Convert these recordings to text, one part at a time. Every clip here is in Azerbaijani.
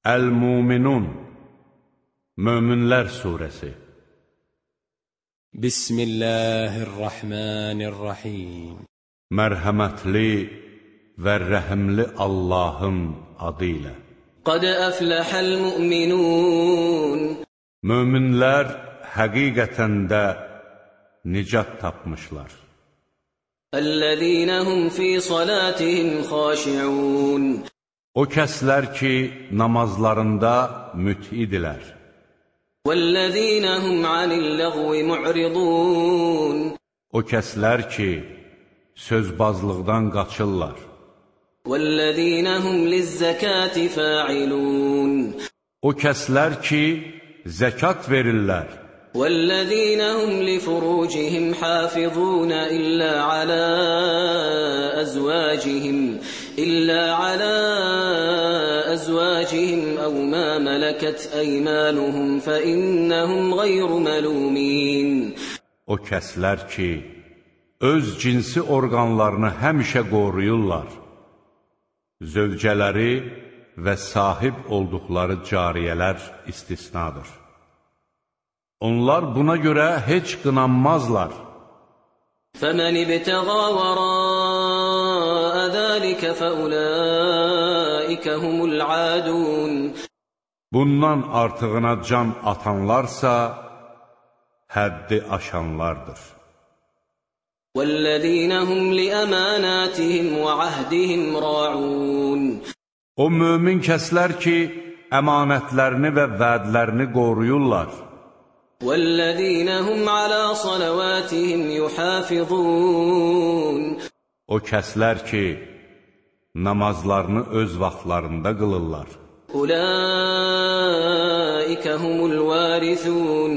Əl-Muminun Möminlər Suresi Bismillahirrahmanirrahim Mərhəmətli və rəhimli Allahın adı ilə Qad əfləhəl müminun Möminlər həqiqətən də nicat tapmışlar. Əl-ləzīnə hum fi salatihim xaşi'un O kəslər ki, namazlarında mütidilər. Vəl-ləzīnə hum anil-ləğvi mu'ridun O kəslər ki, sözbazlıqdan qaçırlar. Vəl-ləzīnə hum liz-zəkati fa'ilun O kəslər ki, zəkat verirlər. والذين هم لفروجهم حافظون إلا على أزواجهم إلا على أزواجهم أو ما ملكت أيمانهم فإنهم غير ملومين O kəslər ki, öz cinsi orqanlarını həmişə qoruyurlar. Zövcələri və sahib olduqları cariyələr istisnadır. Onlar buna görə heç qınanmazlar. فَمَنِ ابْتَغَى وَرَاءَ ذلك فأولئك هم العادون Bundan artığına can atanlarsa həddi aşanlardır. وَالَّذِينَ هُمْ لِأَمَانَاتِهِمْ وَعَهْدِهِمْ رَاعُونَ O mömin kəslər ki, əmanətlərini və vədlərini qoruyurlar. وَالَّذِينَ هُمْ عَلَى صَلَوَاتِهِمْ يُحَافِظُونَ O kəslər ki, namazlarını öz vaxtlarında qılırlar. Ulaika humul varisun,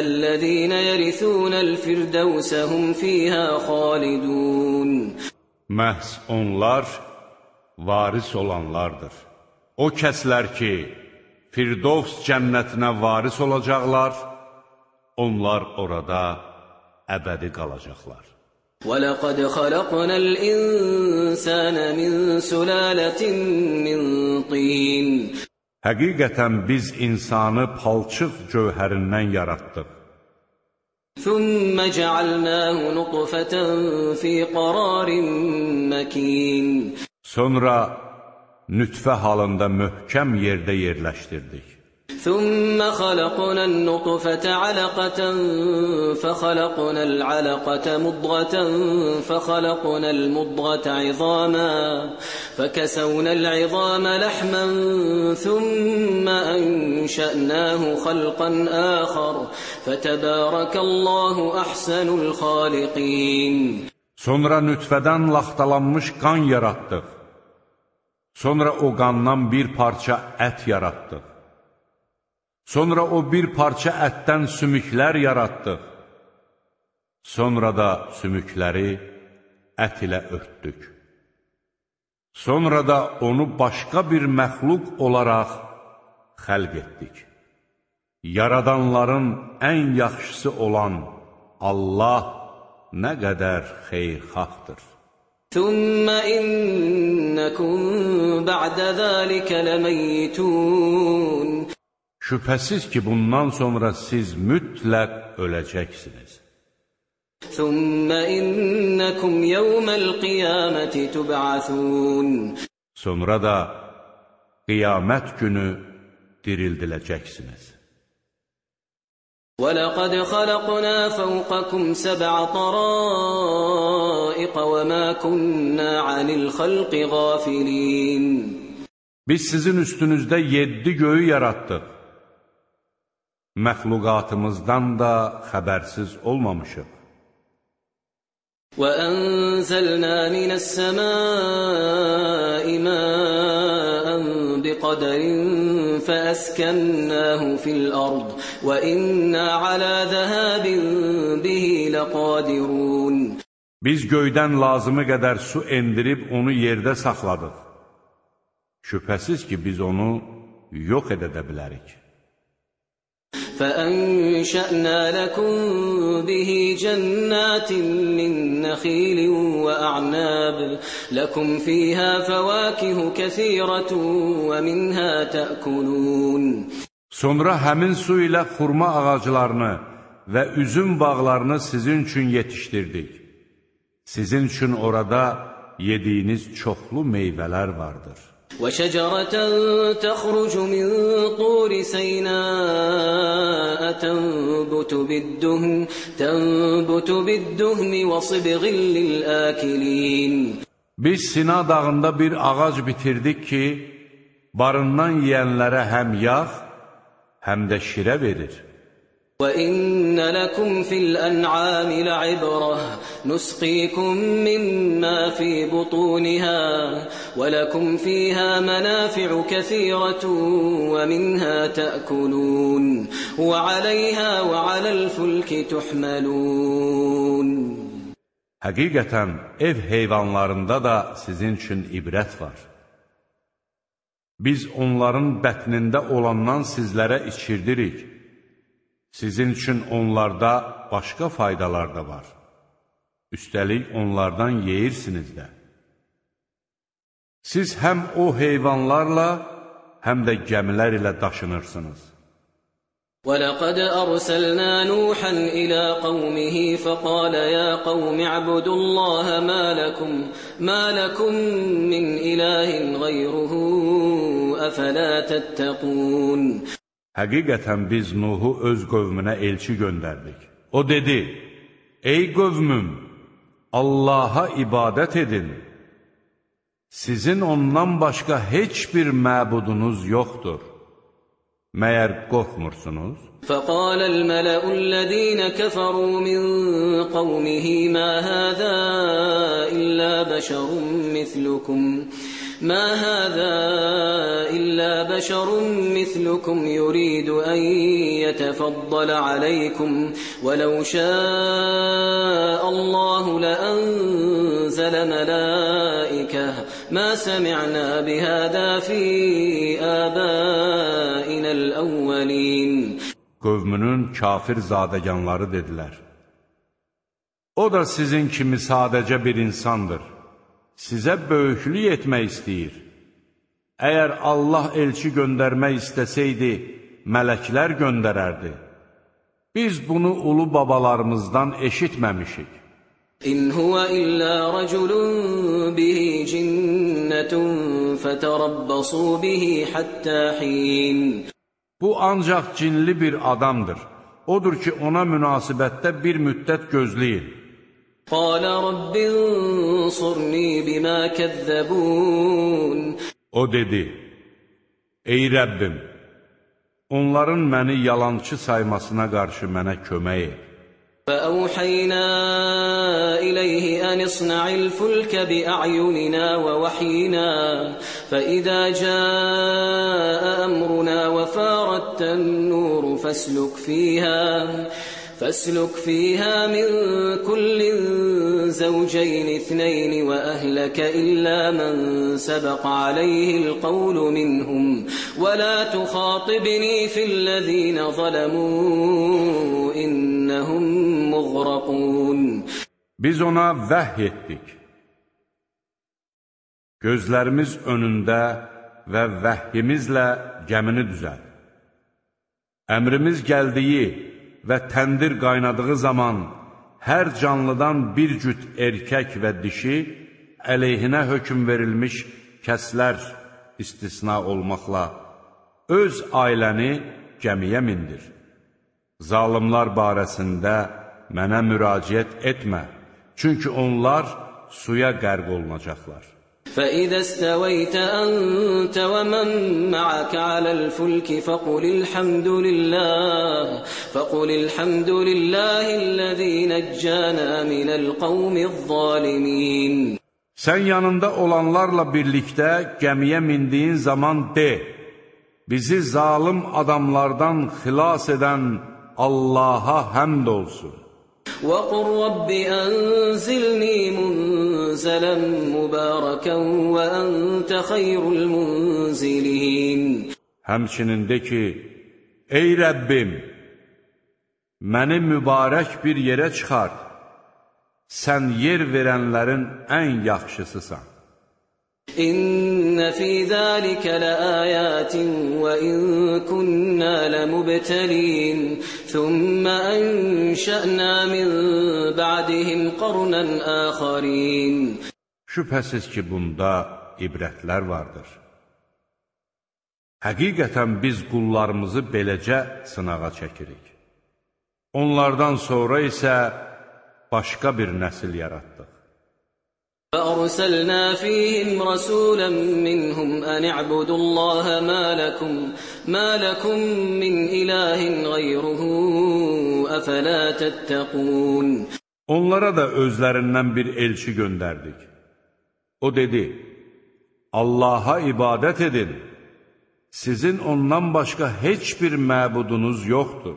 ellezina yarisunal firdevs hum fiha xalidun. Məhz onlar varis olanlardır. O kəslər ki, Firdovs cənnətinə varis olacaqlar, onlar orada əbədi qalacaqlar. وَلَقَدْ خَلَقْنَا الْإِنسَانَ مِنْ سُلَالَةٍ مِنْ طِينٍ Həqiqətən biz insanı palçıq gövhərindən yaratdıq. ثُمَّ جَعَلْنَاهُ نُطْفَةً فِي قَرَارٍ مَكِينٍ Sonra nütfə halında möhkəm yerdə yerləşdirdik. ثم خلقنا النطفة علقة فخلقنا العلقة مضغة فخلقنا المضغة عظاما فكسونا العظام لحما ثم أنشأناه خلقا آخر فتبارك الله أحسن الخالقين Sonra nütfədən laxtalanmış qan yaratdıq. Sonra o qandan bir parça ət yaratdıq. Sonra o bir parça ətdən sümüklər yaratdıq. Sonra da sümükləri ət ilə örtdük. Sonra da onu başqa bir məxluq olaraq xəlq etdik. Yaradanların ən yaxşısı olan Allah nə qədər xeyirxahdır. ثم إنكم بعد ذلك لميتون Şübhəsiz ki, bundan sonra siz mütləq öləcəksiniz. ثم إنكم يوم القيامة تبعثون Sonra da qiyamət günü dirildiləcəksiniz. ولقد خلقنا فوقكم سبع طرائق وما كنا عن الخلق غافلين Biz sizin üstünüzdə yeddi göyü yaratdıq. Məxluqatımızdan da xəbərsiz olmamışıq. وأنزلنا من السماء ماء بقدر فأسكناه في الأرض وإنا على ذهاب به لقادرون Biz göydən lazımı qədər su endirib onu yerdə saxladıq. Şübhəsiz ki, biz onu yox edə də bilərik. فأنشأنا لكم به جنات من نخيل وأعناب لكم فيها فواكه كثيرة ومنها تأكلون Sonra həmin su ilə xurma ağaclarını və üzüm bağlarını sizin üçün yetişdirdik. Sizin üçün orada yediyiniz çoxlu meyvələr vardır. وشجرة تخرج من طور سيناء تنبت بالدهن, تنبت بالدهن وصبغ للآكلين Biz Sina dağında bir ağac bitirdik ki, barından yeyənlərə həm yağ, həm də şirə verir. وإن لكم في الأنعام لعبرة نسقيكم مما في بطونها ولكم فيها منافع كثيرة ومنها تأكلون وعليها وعلى الفلك تحملون Həqiqətən ev heyvanlarında da sizin üçün ibrət var. Biz onların bətnində olandan sizlərə içirdirik. Sizin üçün onlarda başqa faydalar da var. Üstəlik onlardan yeyirsiniz də. Siz həm o heyvanlarla, həm də gəmilər ilə daşınırsınız. ولقد أرسلنا نوحا إلى قومه فقال يا قوم اعبدوا الله ما لكم ما لكم من إله غيره أفلا تتقون Həqiqətən biz Nuhu öz qövmünə elçi göndərdik. O dedi, Ey qövmüm, Allaha ibadət edin. Sizin ondan başqa heç bir məbudunuz yoxdur. Məyər qorxmursunuz? فقال الملأ الذين كفروا من قومه ما هذا إلا بشر مثلكم ما هذا إلا بشر مثلكم يريد أن يتفضل عليكم ولو شاء الله لأنزل ملائكة ما سمعنا بهذا في آبائنا الأولين Qövmünün kafir zadəganları dedilər. O da sizin kimi sadəcə bir insandır. sizə böyüklük etmək istəyir. Əgər Allah elçi göndərmək istəsəydi, mələklər göndərərdi. Biz bunu ulu babalarımızdan eşitməmişik. İn huwa illa raculun bihi cinnetun feterabbasu bihi hatta hin. Bu ancaq cinli bir adamdır. Odur ki, ona münasibətdə bir müddət gözləyin. قال رب انصرني بما كذبون O dedi, Ey Rəbbim, onların məni yalançı saymasına qarşı mənə kömək et. فأوحينا إليه أن اصنع الفلك بأعيننا ووحينا فإذا جاء أمرنا وفارت النور فاسلك فيها فاسلك فيها من كل زوجين اثنين وأهلك إلا من سبق عليه القول منهم ولا تخاطبني في الذين ظلموا إنهم مغرقون Biz ona vəhy etdik. Gözlərimiz önündə və vəhyimizlə gəmini düzəl. Əmrimiz gəldiyi və təndir qaynadığı zaman hər canlıdan bir cüt erkək və dişi əleyhinə hökm verilmiş kəslər istisna olmaqla öz ailəni gəmiyə mindir. Zalimlar barəsində mənə müraciət etmə, çünki onlar suya qərq olunacaqlar. فإذا استويت أنت ومن معك على الفلك فقل الحمد لله فقل الحمد لله الذي نجانا من القوم الظالمين Sən yanında olanlarla birlikdə gəmiyə mindiyin zaman de, bizi zalim adamlardan xilas edən Allaha həmd olsun. وقل رب أنزلني منزلا مباركا وأنت خير المنزلين munzilin. Həmçinin de ki, ey Rəbbim, məni mübarək bir yerə çıxart. Sən yer verənlərin ən yaxşısısan. İnnə fi zalika laayatin və in kunna lamubtalin. ثم أنشأنا من بعدهم قرنا آخرين Şübhəsiz ki, bunda ibrətlər vardır. Həqiqətən biz qullarımızı beləcə sınağa çəkirik. Onlardan sonra isə başqa bir nəsil yaratdıq. فأرسلنا فيهم رسولا منهم أن اعبدوا الله ما لكم ما لكم من إله غيره أفلا تتقون Onlara da özlərindən bir elçi göndərdik. O dedi, Allaha ibadət edin, sizin ondan başqa heç bir məbudunuz yoxdur.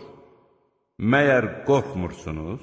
Məyər qorxmursunuz?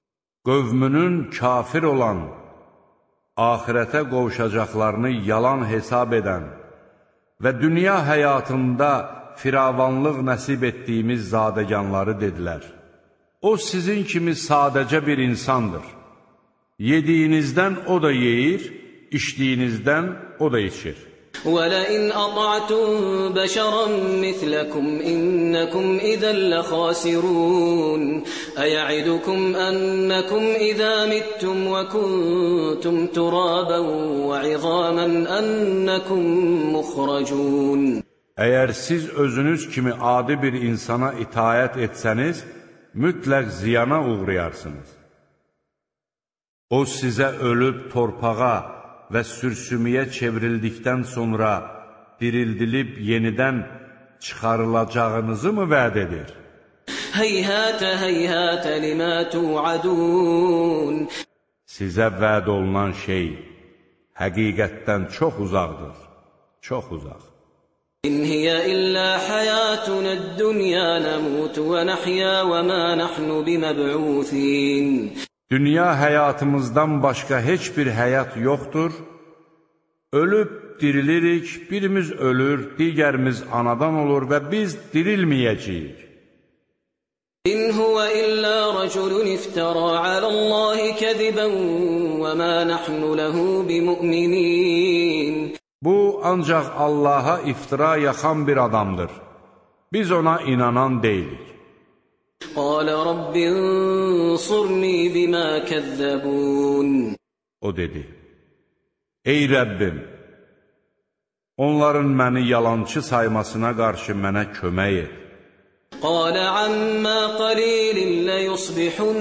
qövmünün kafir olan, axirətə qovuşacaqlarını yalan hesab edən və dünya həyatında firavanlıq nəsib etdiyimiz zadəganları dedilər. O sizin kimi sadəcə bir insandır. Yediyinizdən o da yeyir, içdiyinizdən o da içir. ولئن أطعتم بشرا مثلكم إنكم إذا لخاسرون أيعدكم أنكم إذا متم وكنتم ترابا وعظاما أنكم مخرجون Əgər siz özünüz kimi adi bir insana itayət etsəniz, mütləq ziyana uğrayarsınız. O sizə ölüb torpağa, və sürsümüyə çevrildikdən sonra dirildilib yenidən çıxarılacağınızı mı vəd edir? Heyhətə, heyhətə limə tu'adun. Sizə vəd olunan şey həqiqətdən çox uzaqdır, çox uzaq. İn hiyə illə həyətunəd-dünya nəmutu və nəhyə və mə nəhnu biməb'usin. Dünya həyatımızdan başqa heç bir həyat yoxdur. Ölüb dirilirik, birimiz ölür, digərimiz anadan olur və biz dirilməyəcəyik. İn huwa illa raculun iftara alallahi kadiban və ma nahnu lahu bimu'minin. Bu ancaq Allaha iftira yaxan bir adamdır. Biz ona inanan deyilik. قال رب انصرني بما كذبون O dedi, Ey Rəbbim, onların məni yalançı saymasına qarşı mənə kömək et. قال عما قليل ليصبحن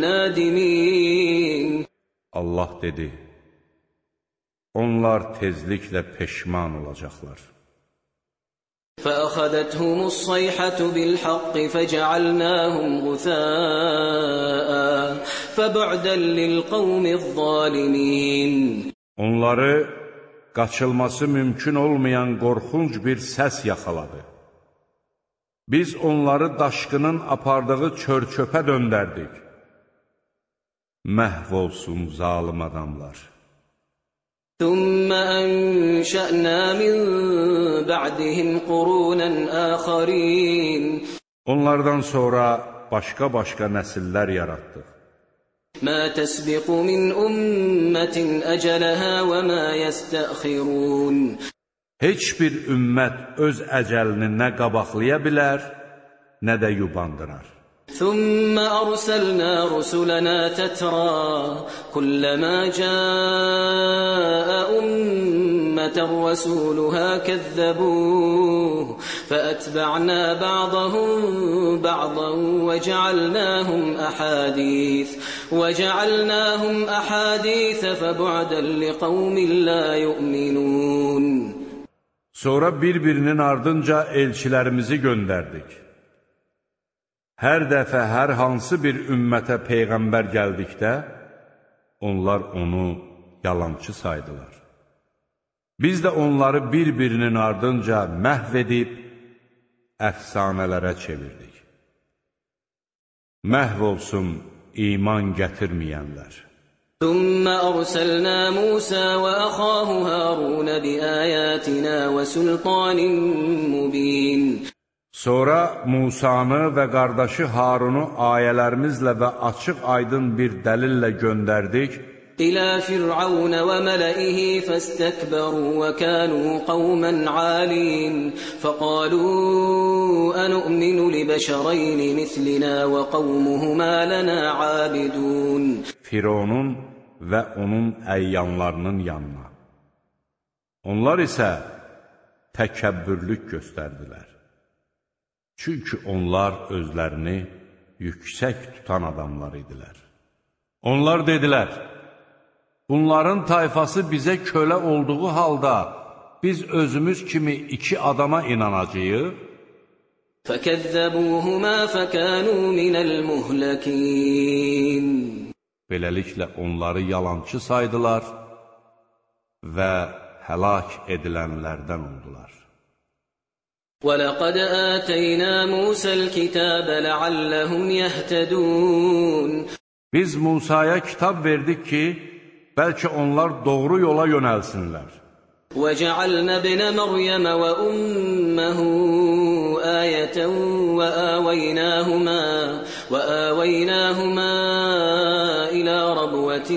نادمين Allah dedi, onlar tezliklə peşman olacaqlar. فأخذتهم الصيحة بالحق فجعلناهم غثاء فبعدا للقوم الظالمين Onları qaçılması mümkün olmayan qorxunc bir səs yaxaladı. Biz onları daşqının apardığı çör-çöpə döndərdik. Məhv olsun zalım adamlar. ثم أنشأنا من بعدهم قرونا آخرين Onlardan sonra başqa-başqa nəsillər yaratdıq. ما تسبق من أمة أجلها وما يستأخرون Heç bir ümmət öz əcəlini nə qabaqlaya bilər, nə də yubandırar. ثم أرسلنا رسلنا تترى كلما جاء أمة رسولها كذبوه فأتبعنا بعضهم بعضا وجعلناهم أحاديث وجعلناهم أحاديث فبعدا لقوم لا يؤمنون Sonra bir-birinin ardınca elçilərimizi göndərdik. Hər dəfə hər hansı bir ümmətə peyğəmbər gəldikdə, onlar onu yalançı saydılar. Biz də onları bir-birinin ardınca məhv edib, əfsanələrə çevirdik. Məhv olsun iman gətirməyənlər. ثم أرسلنا موسى وأخاه هارون بآياتنا وسلطان مبين Sonra Musanı və qardaşı Harunu ayələrimizlə və açıq-aydın bir dəlillə göndərdik. İlə Fir'aun və mələihi fəstəkbəru və kənu qavmən alin. Fəqalu ənəminu li bəşərəyni mislinə və qavmuhumə lənə abidun. Fironun və onun əyyanlarının yanına. Onlar isə təkəbbürlük göstərdilər. Çünki onlar özlərini yüksək tutan adamlar idilər. Onlar dedilər, Bunların tayfası bizə kölə olduğu halda biz özümüz kimi iki adama inanacağıq? فَكَذَّبُوهُمَا فَكَانُوا مِنَ الْمُهْلَكِينَ Beləliklə onları yalançı saydılar və həlak edilənlərdən oldular. وَلَقَدْ آتَيْنَا مُوسَى الْكِتَابَ لَعَلَّهُمْ يَهْتَدُونَ Biz Musaya kitab verdik ki, bəlkə onlar doğru yola yönəlsinlər. وَجَعَلْنَا ابْنَ مَرْيَمَ وَأُمَّهُ آيَةً وَآوَيْنَاهُمَا وَآوَيْنَاهُمَا إِلَى رَبْوَةٍ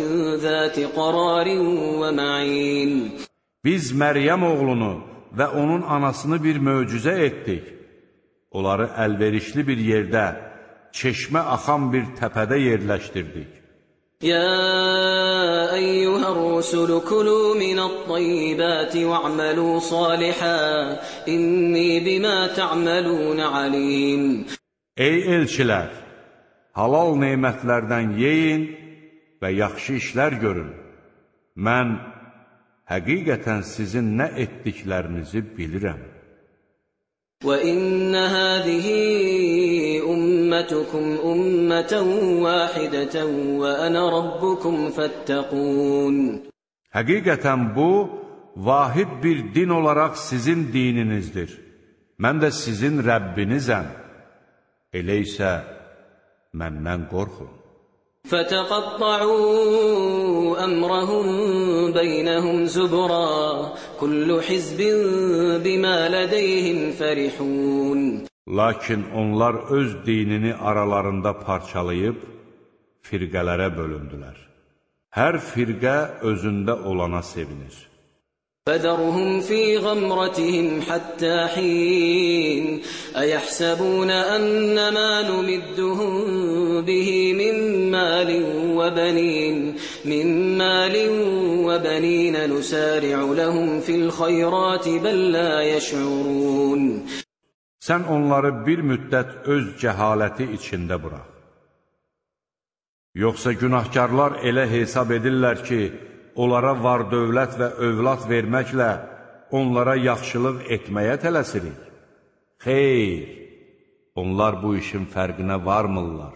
ذَاتِ قَرَارٍ وَمَعِينٍ Biz Məryəm oğlunu və onun anasını bir möcüzə etdik. Onları əlverişli bir yerdə, çeşmə axan bir təpədə yerləşdirdik. Ya eyyuhər rusul kulu minət-tayyibati va'malu salihan inni bima ta'malun alim Ey elçilər halal nemətlərdən yeyin və yaxşı işlər görün. Mən həqiqətən sizin nə etdiklərinizi bilirəm. وَإِنَّ هَذِهِ أُمَّتُكُمْ أُمَّةً وَاحِدَةً وَأَنَا رَبُّكُمْ فَاتَّقُونَ Həqiqətən bu, vahid bir din olaraq sizin dininizdir. Mən də sizin Rəbbinizəm. Elə isə məndən qorxun. فتقطعوا أمرهم بينهم زبرا كل حزب بما لديهم فرحون Lakin onlar öz dinini aralarında parçalayıb firqələrə bölündülər. Hər firqə özündə olana sevinir. فذرهم في غمرتهم حتى حين أيحسبون أن ما نمدهم به من مال وبنين من مال وبنين نسارع لهم في الخيرات بل لا يشعرون Sən onları bir müddət öz cəhaləti içində burax. Yoxsa günahkarlar elə hesab edirlər ki, onlara var dövlət və övlad verməklə onlara yaxşılıq etməyə tələsirik. Xeyr, onlar bu işin fərqinə varmırlar.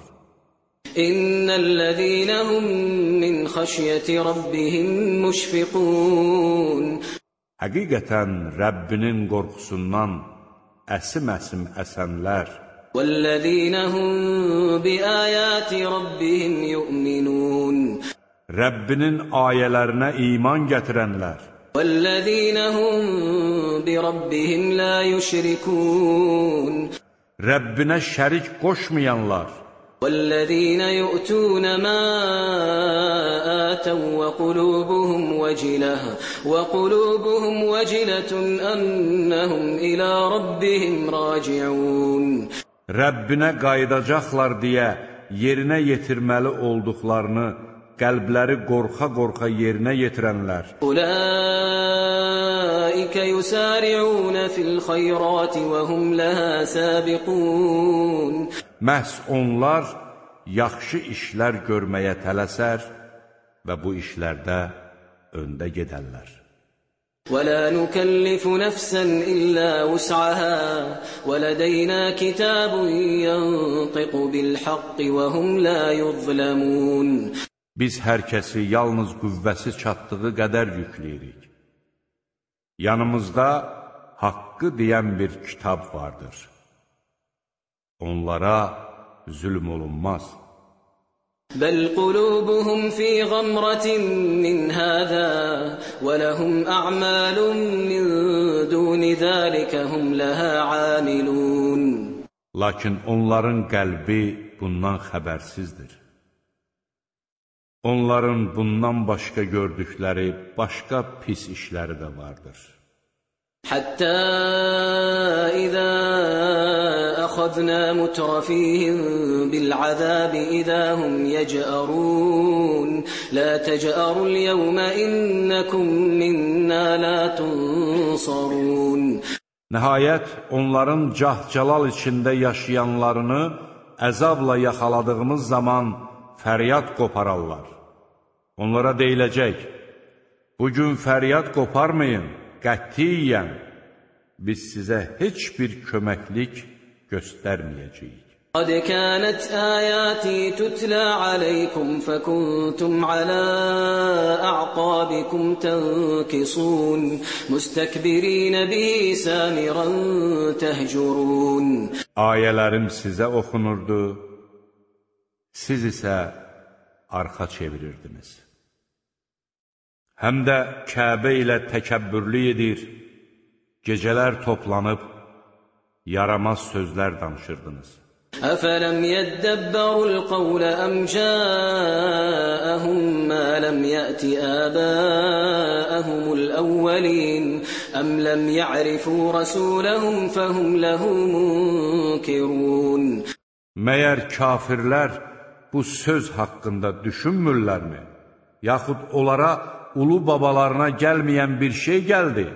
İnnellezîne hum min xəşyəti rabbihim müşfiqun Həqiqətən Rəbbinin qorxusundan əsim-əsim əsənlər وَالَّذِينَ هُمْ بِآيَاتِ رَبِّهِمْ يُؤْمِنُونَ Rəbbinin ayələrinə iman gətirənlər, وَالَّذِينَ هُمْ بِرَبِّهِمْ لَا يُشْرِكُونَ Rəbbinə şərik qoşmayanlar, وَالَّذِينَ يُؤْتُونَ مَا آتَوا وَقُلُوبُهُمْ وَجِلَةٌ وَقُلُوبُهُمْ وَجِلَةٌ أَنَّهُمْ إِلَى رَبِّهِمْ راجعون Rəbbinə qayıdacaqlar deyə yerinə yetirməli olduqlarını qəlbləri qorxa-qorxa yerinə yetirənlər. أولئك يسارعون في الخيرات وهم لها سابقون Məhz onlar yaxşı işlər görməyə tələsər və bu işlərdə öndə gedərlər. ولا نكلف نفسا إلا وسعها ولدينا كتاب ينطق بالحق وهم لا يظلمون Biz hər kəsi yalnız qüvvəsi çatdığı qədər yükləyirik. Yanımızda haqqı deyən bir kitab vardır. Onlara zülm olunmaz. Bəl qulubuhum fi ghamratin min hada və lahum a'malun min duni zalika hum laha amilun. Lakin onların qəlbi bundan xəbərsizdir. Onların bundan başqa gördükləri başqa pis işləri də vardır. Hətta izə əxəzna mutrafihim bil'azəbi idəhum yəcərun La təcərul yəvmə innəkum minnə la tunsarun Nəhayət onların cah-calal içində yaşayanlarını əzabla yaxaladığımız zaman fəryad qopararlar. Onlara deyiləcək, bugün fəryad qoparmayın, qətiyyən, biz sizə heç bir köməklik göstərməyəcəyik. Qad kənət ayəti tutlə aləykum fəkuntum alə əqabikum tənkisun, müstəkbirinə bi səmiran təhcurun. Ayələrim sizə oxunurdu, siz isə arxa çevirirdiniz. Həm də Kəbə ilə təkəbbürlü edir, gecələr toplanıb, yaramaz sözlər danışırdınız. أفلم يدبروا القول أم جاءهم ما لم يأت آباءهم الأولين أم لم يعرفوا رسولهم فهم له منكرون Məyər kafirlər bu söz haqqında düşünmürlərmi? Yaxud onlara ulu babalarına gəlməyən bir şey gəldi?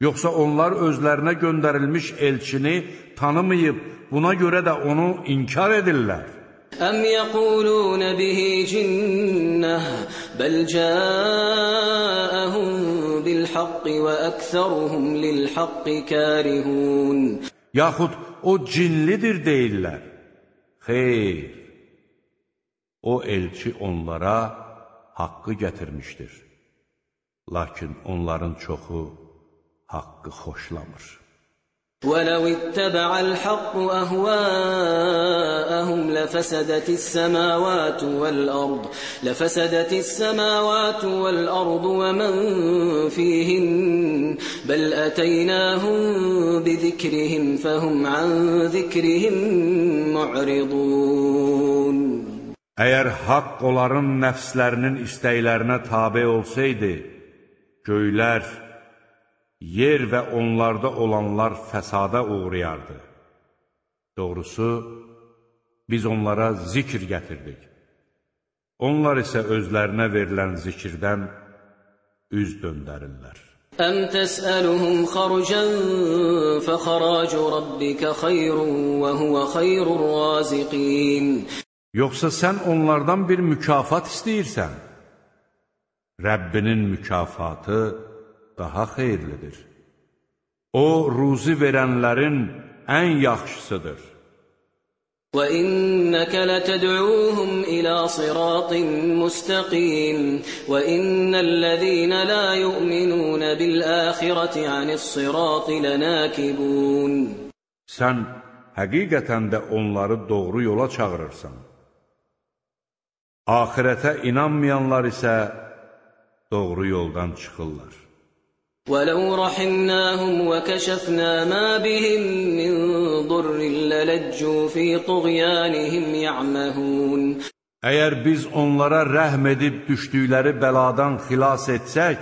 Yoxsa onlar özlərinə göndərilmiş elçini tanımayıb, buna görə də onu inkar edirlər? Əm yəqulun bihi cinnəh, bəl cəəhum bil haqqi və əksəruhum lil haqqi kərihun. Yaxud o cinlidir deyirlər. Xeyr, o elçi onlara haqqı gətirmişdir. Lakin onların çoxu haqqı xoşlamır. ولو اتبع الحق أهواءهم لفسدت السماوات والأرض لفسدت السماوات والأرض ومن فيهن بل أتيناهم بذكرهم فهم عن ذكرهم معرضون Əgər haqq onların nəfslərinin istəklərinə tabe olsaydı, göylər, yer və onlarda olanlar fəsada uğrayardı. Doğrusu, biz onlara zikr gətirdik. Onlar isə özlərinə verilən zikirdən üz döndərirlər. Əm təsəluhum xarcan fəxaracu rabbikə xayrun və huvə xayrun raziqin Yoxsa sən onlardan bir mükafat istəyirsən? Rəbbinin mükafatı daha xeyirlidir. O, ruzi verənlərin ən yaxşısıdır. وإنك لتدعوهم إلى صراط مستقيم وإن الذين لا يؤمنون بالآخرة عن الصراط لناكبون Sən həqiqətən də onları doğru yola çağırırsan. Ahirətə inanmayanlar isə doğru yoldan çıxırlar. ولو رحمناهم وكشفنا ما بهم من ضر للجوا في طغيانهم يعمهون Əgər biz onlara rəhm edib düşdükləri bəladan xilas etsək,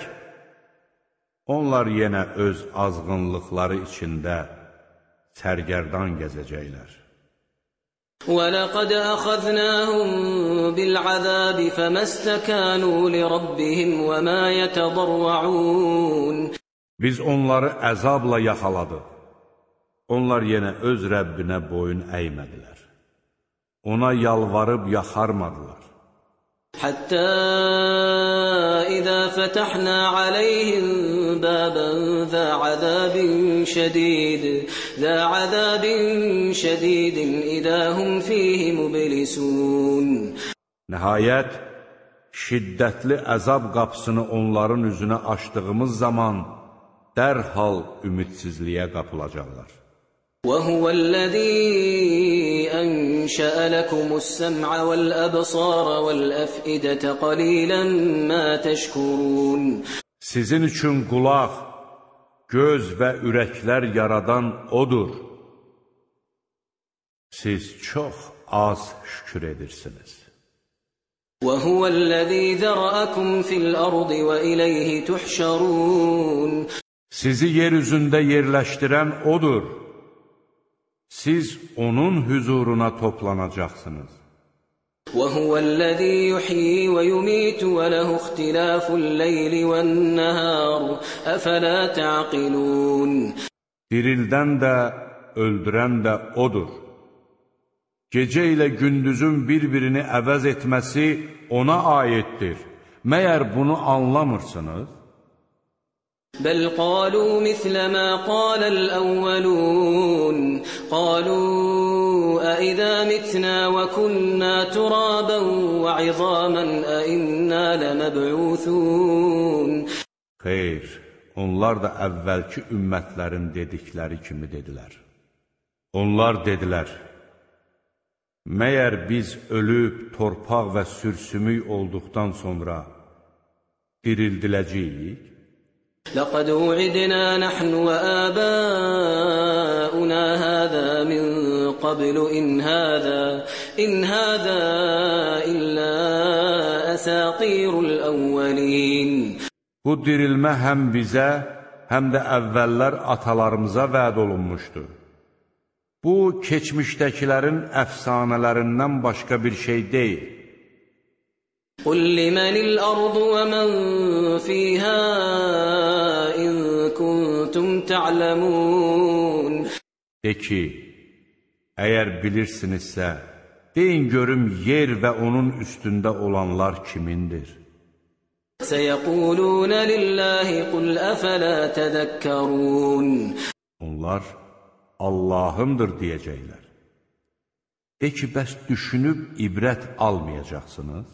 onlar yenə öz azğınlıqları içində sərgərdan gəzəcəklər. ولقد أخذناهم بالعذاب فما استكانوا لربهم وما يتضرعون Biz onları əzabla yaxaladıq. Onlar yenə öz Rəbbinə boyun əymədilər. Ona yalvarıb yaxarmadılar. حتى إذا فتحنا عليهم بابا ذا عذاب شديد ذا عذاب شديد إذا هم فيه مبلسون Nəhayət, şiddətli əzab qapısını onların üzünə açdığımız zaman dərhal ümidsizliyə qapılacaqlar. وهو الذي أنشأ لكم السمع والأبصار والأفئدة قليلا ما تشكرون Sizin üçün qulaq, göz və ürəklər yaradan O'dur. Siz çox az şükür edirsiniz. وهو الذي ذرأكم في الأرض وإليه تحشرون Sizi yer üzündə yerləşdirən O'dur. Siz onun huzuruna toplanacaqsınız. وهو الذي يحيي ويميت وله اختلاف الليل والنهار أفلا تعقلون Dirildən də, öldürən də O'dur. Gecə ilə gündüzün bir-birini əvəz etməsi O'na aiddir. Məyər bunu anlamırsınız? بل قالوا مثل ما قال الأولون قالوا أئذا متنا وكنا ترابا وعظاما أئنا لمبعوثون Xeyr, onlar da əvvəlki ümmətlərin dedikləri kimi dedilər. Onlar dedilər, Məyər biz ölüb, torpaq və sürsümük olduqdan sonra dirildiləcəyik? لقد وعدنا نحن وآباؤنا هذا من قبل إن هذا إن هذا إلا أساطير الأولين Bu dirilmə həm bizə, həm də əvvəllər atalarımıza vəd olunmuşdu. Bu, keçmişdəkilərin əfsanələrindən başqa bir şey deyil. قل لمن الأرض ومن فيها إن كنتم تعلمون De ki, əgər bilirsinizsə, deyin görüm yer və onun üstündə olanlar kimindir? سيقولون لله قل أفلا تذكرون Onlar Allahındır deyəcəklər. De ki, bəs düşünüb ibrət almayacaqsınız?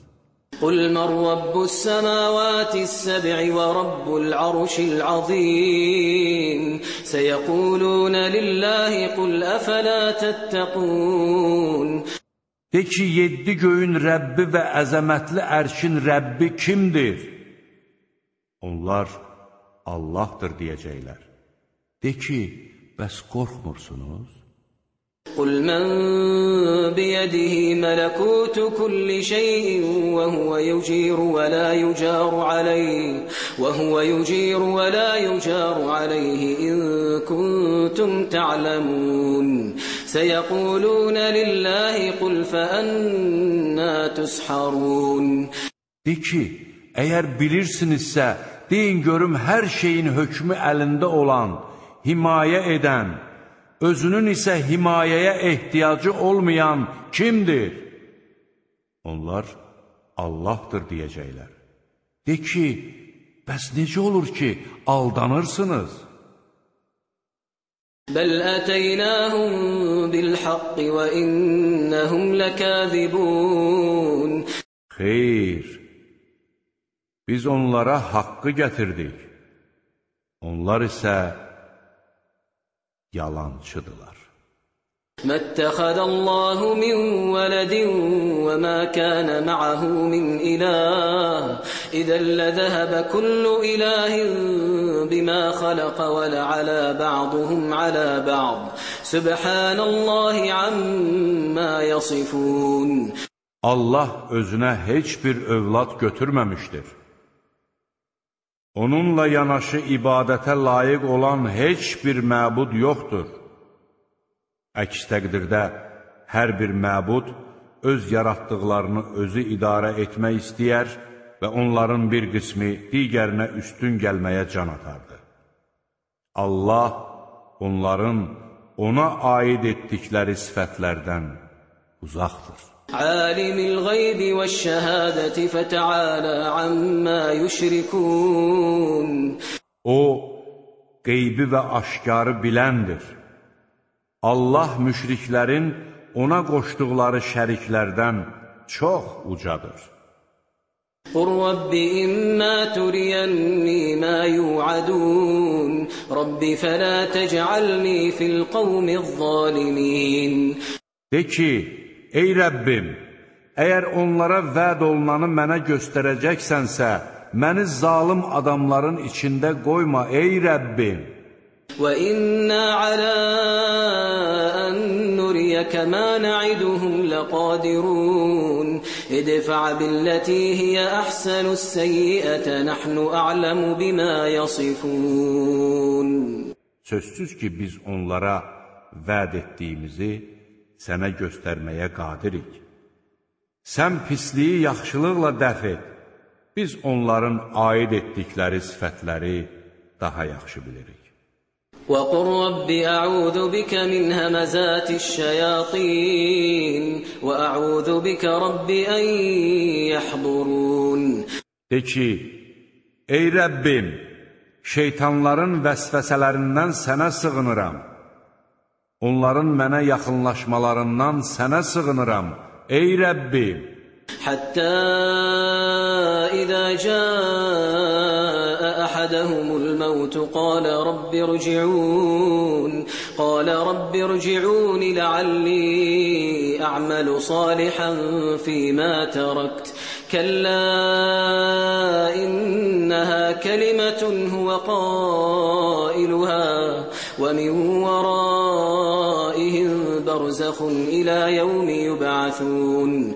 قل من رب السماوات السبع ورب العرش العظيم سيقولون لله قل أفلا تتقون De ki, yeddi göyün Rəbbi və əzəmətli ərşin Rəbbi kimdir? Onlar Allahdır deyəcəklər. De ki, bəs qorxmursunuz? قل من بيده ملكوت كل شيء وهو يجير ولا يجار عليه وهو يجير ولا يجار عليه إن كنتم تعلمون سيقولون لله قل فأنا تسحرون De ki, əgər bilirsinizsə, deyin görüm hər şeyin hökmü əlində olan, himayə edən, özünün isə himayəyə ehtiyacı olmayan kimdir? Onlar Allahdır deyəcəklər. De ki, bəs necə olur ki, aldanırsınız? Bəl ətəynəhum bil haqqi və innəhum ləkəzibun. Xeyr, biz onlara haqqı gətirdik. Onlar isə yalançıdırlar. ما اتخذ الله من ولد وما كان معه من إله إذا لذهب كل إله بما خلق ولعلى بعضهم على بعض سبحان الله عما يصفون Allah özünə heç bir övlad götürməmişdir. Onunla yanaşı ibadətə layiq olan heç bir məbud yoxdur. Əks təqdirdə hər bir məbud öz yaratdıqlarını özü idarə etmək istəyər və onların bir qismi digərinə üstün gəlməyə can atardı. Allah onların ona aid etdikləri sifətlərdən uzaqdır. عالم الغيب والشهادة فتعالى عما يشركون O, qeybi və aşkarı biləndir. Allah müşriklərin ona qoşduqları şəriklərdən çox ucadır. قل رب إما تريني ما يوعدون رب فلا تجعلني في القوم الظالمين De ki, Ey Rəbbim, əgər onlara vəd olunanı mənə göstərəcəksənsə, məni zalım adamların içində qoyma, ey Rəbbim. Və inna alə ən nuriyəkə mə na'iduhum ləqadirun. İdfə billəti hiyə əhsənus səyyiətə nəhnu a'ləmu bimə yasifun. Sözsüz ki, biz onlara vəd etdiyimizi sənə göstərməyə qadirik. Sən pisliyi yaxşılıqla dəf et. Biz onların aid etdikləri sifətləri daha yaxşı bilirik. وقل رب أعوذ بك من همزات الشياطين وأعوذ بك رب أن يحضرون De ki, ey Rəbbim, şeytanların vəsvəsələrindən sənə sığınıram. Onların mənə yaxınlaşmalarından sənə sığınıram, ey Rəbbim. حتى إذا جاء أحدهم الموت قال رب ارجعون قال رب ارجعون لعلي أعمل صالحا فيما تركت كلا إنها كلمة هو قائلها ومن ورائهم برزخ إلى يوم يبعثون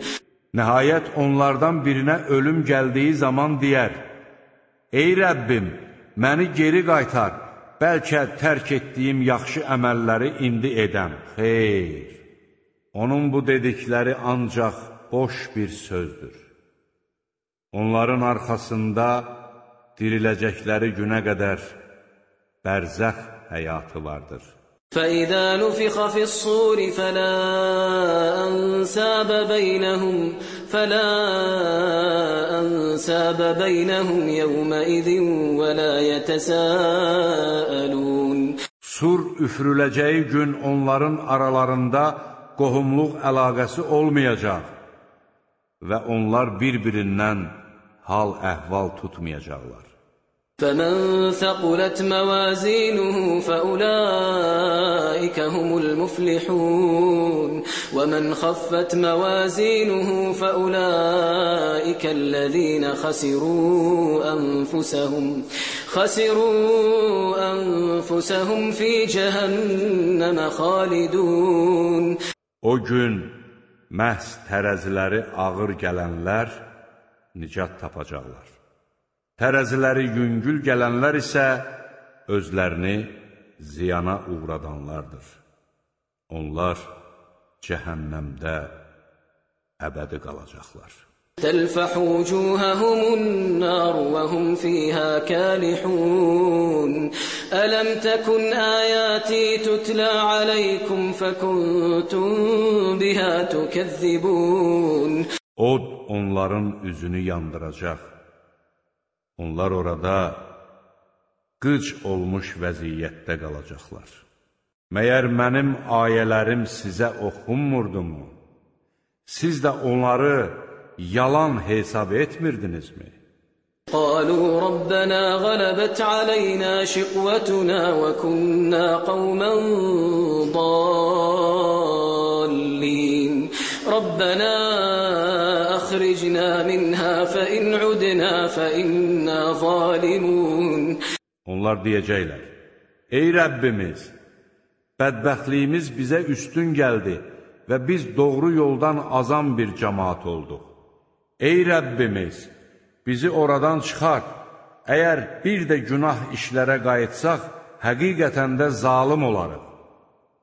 Nəhayət onlardan birinə ölüm gəldiyi zaman deyər, Ey Rəbbim, məni geri qaytar, bəlkə tərk etdiyim yaxşı əməlləri indi edəm. Xeyr, onun bu dedikləri ancaq boş bir sözdür. Onların arxasında diriləcəkləri günə qədər bərzəx həyatı vardır. فإذا نفخ في الصور فلا أنساب بينهم فلا أنساب بينهم يومئذ ولا يتساءلون Sur üfürüləcəyi gün onların aralarında qohumluq əlaqəsi olmayacaq və onlar bir-birindən hal əhval tutmayacaqlar. فمن ثقلت موازينه فأولئك هم المفلحون ومن خفت موازينه فأولئك الذين خسروا أنفسهم خسروا أنفسهم في جهنم خالدون O gün məhz tərəziləri ağır gələnlər nicat tapacaqlar. tərəziləri yüngül gələnlər isə özlərini ziyana uğradanlardır. Onlar cəhənnəmdə əbədi qalacaqlar. Təlfəhu cuhəhumun nar və hum fiyhə kəlihun Ələm təkun əyəti tütlə aləykum fəkuntum bihə tükəzzibun Od onların üzünü yandıracaq Onlar orada qıc olmuş vəziyyətdə qalacaqlar. Məyər mənim ayələrim sizə oxunmurdumu? Siz də onları yalan hesab etmirdinizmi? قالوا ربنا غلبت علينا شقوتنا وكنا قوما ضالين ربنا أخرجنا منها فإن عدنا فإنا ظالمون Onlar deyəcəklər, Ey Rəbbimiz, bədbəxtliyimiz bizə üstün gəldi və biz doğru yoldan azan bir cəmaat olduq. Ey Rəbbimiz, bizi oradan çıxart, əgər bir də günah işlərə qayıtsaq, həqiqətən də zalım olarıq.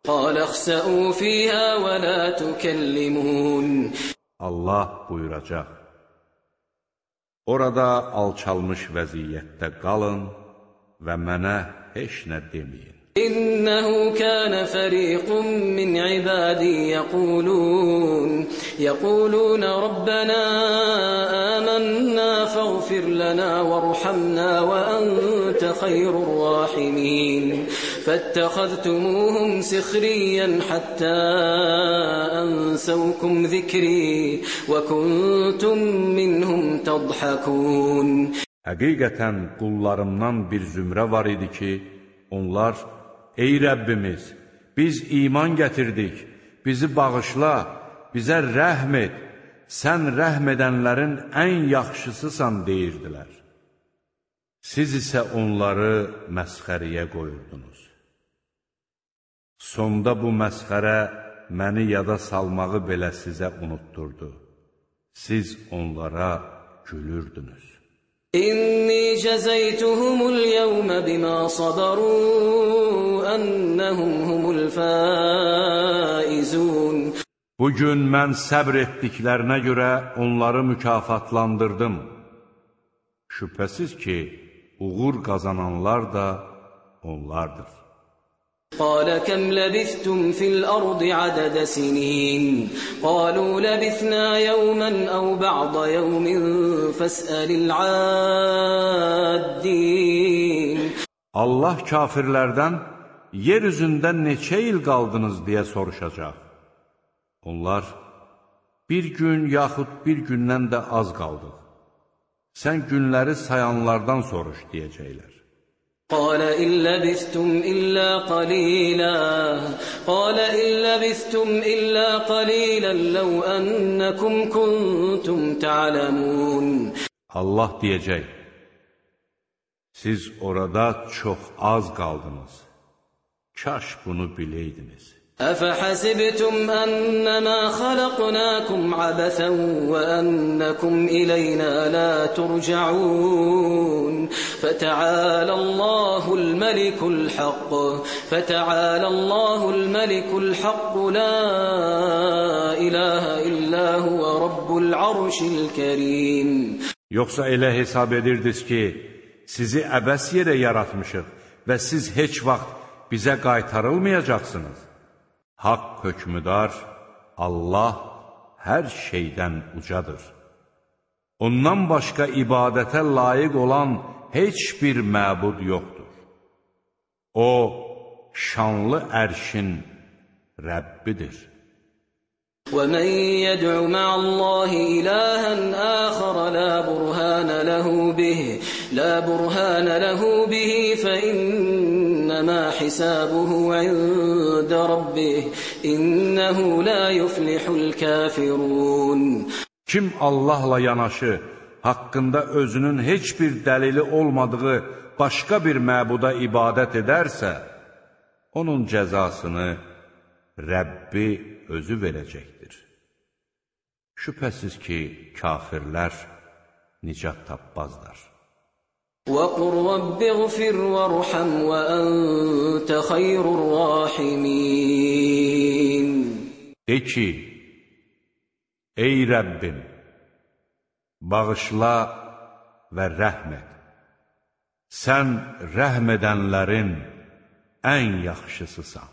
قال اخسأوا فيها ولا تكلمون Allah buyuracaq, Orada alçalmış vəziyyətdə qalın və mənə heç nə deməyin. إنه كان فريق من عبادي يقولون يقولون ربنا آمنا فاغفر لنا وارحمنا وأنت خير الراحمين. فاتخذتموهم سخريا حتى أنسوكم ذكري وكنتم منهم تضحكون. Həqiqətən qullarımdan bir zümrə var idi ki, onlar, ey Rəbbimiz, biz iman gətirdik, bizi bağışla, bizə rəhm et, sən rəhm edənlərin ən yaxşısısan deyirdilər. Siz isə onları məsxəriyə qoyurdunuz. Sonda bu məsxərə məni yada salmağı belə sizə unutturdu. Siz onlara gülürdünüz. إني جزيتهم اليوم بما صبروا أنهم هم الفائزون Bugün mən səbr etdiklərinə görə onları mükafatlandırdım. Şübhəsiz ki, uğur qazananlar da onlardır. قال كم لبثتم في الأرض عدد سنين قالوا لبثنا يوما أو بعض يوم فاسأل العادين Allah kafirlərdən yer üzündə neçə il qaldınız deyə soruşacaq. Onlar, bir gün yaxud bir gündən də az qaldıq. Sən günləri sayanlardan soruş deyəcəklər. قال إن لبثتم إلا قليلا قال إن لبثتم إلا قليلا لو أنكم كنتم تعلمون Allah deyəcək, siz orada çox az qaldınız. Kaş bunu biləydiniz. أفحسبتم أنما خلقناكم عبثا وأنكم إلينا لا ترجعون فتعالى الله الملك الحق فتعالى الله الملك الحق لا إله إلا هو رب العرش الكريم Yoxsa elə hesab edirdiniz ki, sizi əbəs yerə yaratmışıq və siz heç vaxt bizə qaytarılmayacaqsınız. Haqq hökmüdar Allah hər şeydən ucadır. Ondan başqa ibadətə layiq olan heç bir məbud yoxdur. O, şanlı ərşin Rəbbidir. ومن يدع مع الله إلها آخر لا برهان له به لا برهان له به فإنما حسابه عند ربه إنه لا يفلح الكافرون Kim Allahla yanaşı, haqqında özünün heç bir dəlili olmadığı başqa bir məbuda ibadət edərsə, onun cəzasını Rəbbi özü verəcəkdir. Şübhəsiz ki, kafirlər nicat tapmazlar. وَقُلْ رَبِّ اغْفِرْ وَارْحَمْ وَأَنْتَ خَيْرُ الرَّاحِمِينَ De ki, ey Rəbbim, bağışla və rəhm et. Sən rəhm edənlərin ən yaxşısısan.